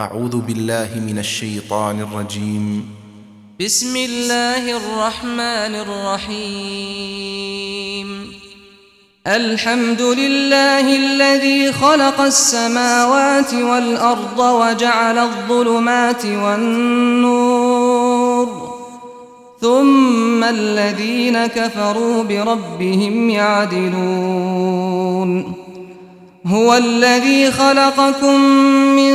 أعوذ بالله من الشيطان الرجيم. بسم الله الرحمن الرحيم. الحمد لله الذي خلق السماوات والأرض وجعل الظلمات والنور. ثم الذين كفروا بربهم يعدلون. هو الذي خلقكم من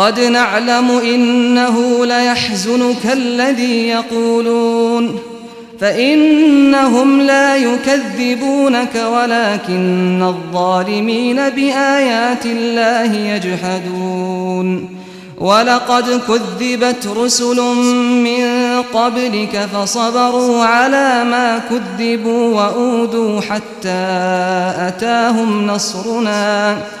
قد نعلم إنه ليحزنك الذي يقولون فإنهم لا يكذبونك ولكن الظالمين بآيات الله يجحدون ولقد كذبت رسل من قبلك فصبروا على ما كذبوا وأودوا حتى أتاهم نصرنا نَصْرُنَا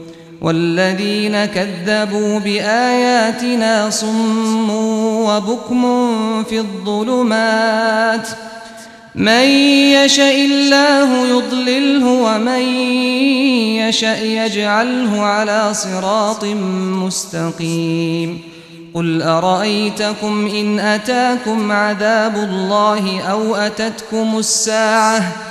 والذين كذبوا بآياتنا صم وبكم في الظلمات من يشاء الله يضلله ومن يشاء يجعله على صراط مستقيم قل أرأيتكم إن أتاكم عذاب الله أو أتتكم الساعة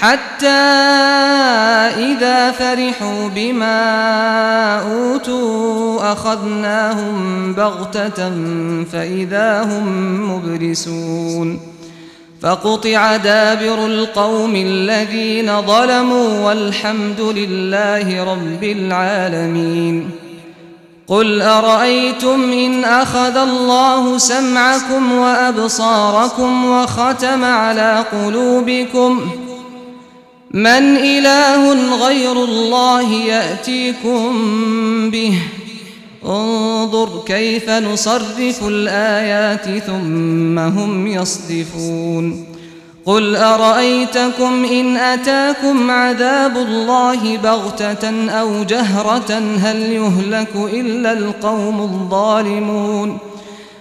حتى إذا فرحوا بما أوتوا أخذناهم بغتة فإذا هم مبرسون فقطع دابر القوم الذين ظلموا والحمد لله رب العالمين قل أرأيتم إن أخذ الله سمعكم وأبصاركم وختم على قلوبكم من إله غير الله يأتيكم به. انظر كيف نصرف الآيات ثم هم يصدفون. قل أرأيتكم إن أتاكم عذاب الله بغتة أو جهرة هل يهلك إلا القوم الظالمون؟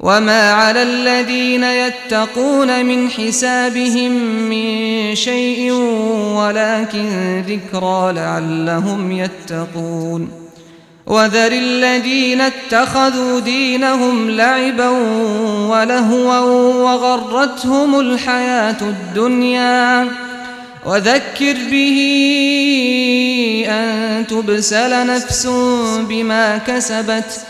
وما على الذين يتقون من حسابهم من شيء ولكن ذكرى لعلهم يتقون وذر الذين اتخذوا دينهم لعبا ولهوا وغرتهم الحياة الدنيا وذكر به أن تبسل نفس بما كسبت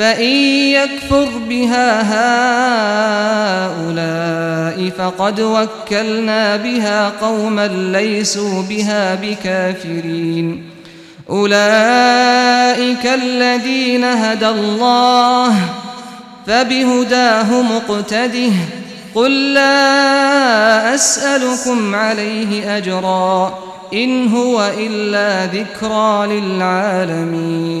فإن يكفر بها هؤلاء فقد وكلنا بها قوما ليسوا بها بكافرين أولئك الذين هدى الله فبهداه مقتده قل لا أسألكم عليه أجرا إن هو إلا ذكرى للعالمين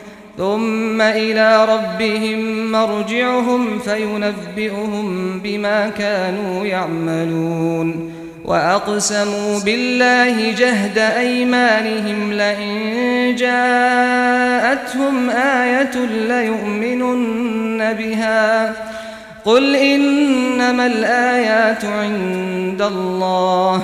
ثم إلى ربهم مرجعهم فينبئهم بما كانوا يعملون وأقسموا بالله جهد أيمانهم لئن جاءتهم آية ليؤمنن بها قل إنما الآيات عند الله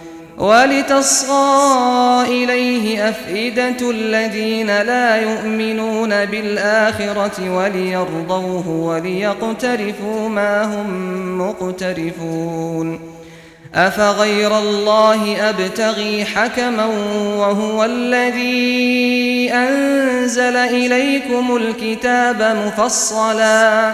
ولتصغى إليه أفئدة الذين لا يؤمنون بالآخرة وليرضوه وليقترفوا ما هم مقترفون أفغير الله أبتغي حكما وهو الذي أنزل إليكم الكتاب مفصلاً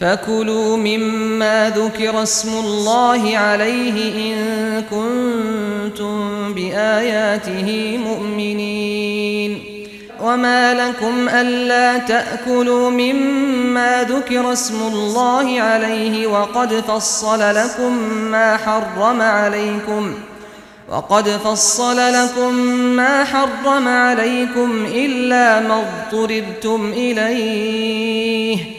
فكلوا مما ذكر اسم الله عليه إن كنتم بآياته مؤمنين وما لكم ألا تأكلوا مما ذكر اسم الله عليه وقد فصل لكم ما حرم عليكم وقد فصل لكم ما حرم عليكم إلا ما اضطربتم إليه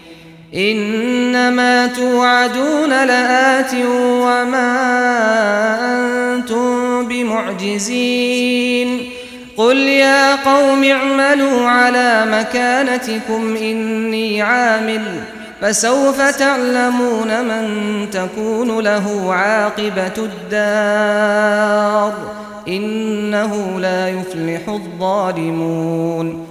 إنما توعدون لآت وما أنتم بمعجزين. قل يا قوم اعملوا على مكانتكم إني عامل فسوف تعلمون من تكون له عاقبة الدار. إنه لا يفلح الظالمون.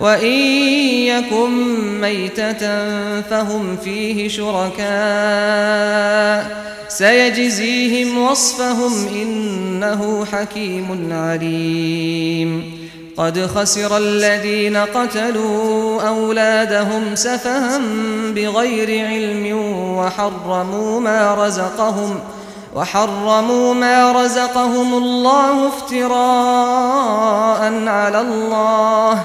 وَإِن يَكُن مَّيْتَةً فَهُمْ فِيهِ شُرَكَاءُ سَيَجْزِيهِمْ وَصْفَهُمْ إِنَّهُ حَكِيمٌ عَلِيمٌ قَدْ خَسِرَ الَّذِينَ قَتَلُوا أَوْلَادَهُمْ سَفَهًا بِغَيْرِ عِلْمٍ وَحَرَّمُوا مَا رَزَقَهُمْ وَحَرَّمُوا مَا رَزَقَهُمُ اللَّهُ افْتِرَاءً عَلَى اللَّهِ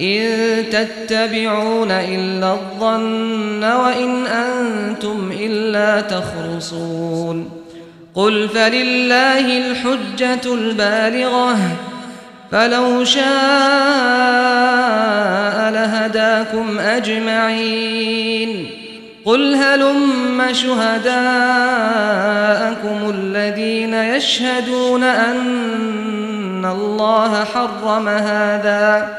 إن تتبعون إلا الظن وإن أنتم إلا تخرصون قل فلله الحجة البالغة فلو شاء لهداكم أجمعين قل هلم شهداءكم الذين يشهدون أن الله حرم هذا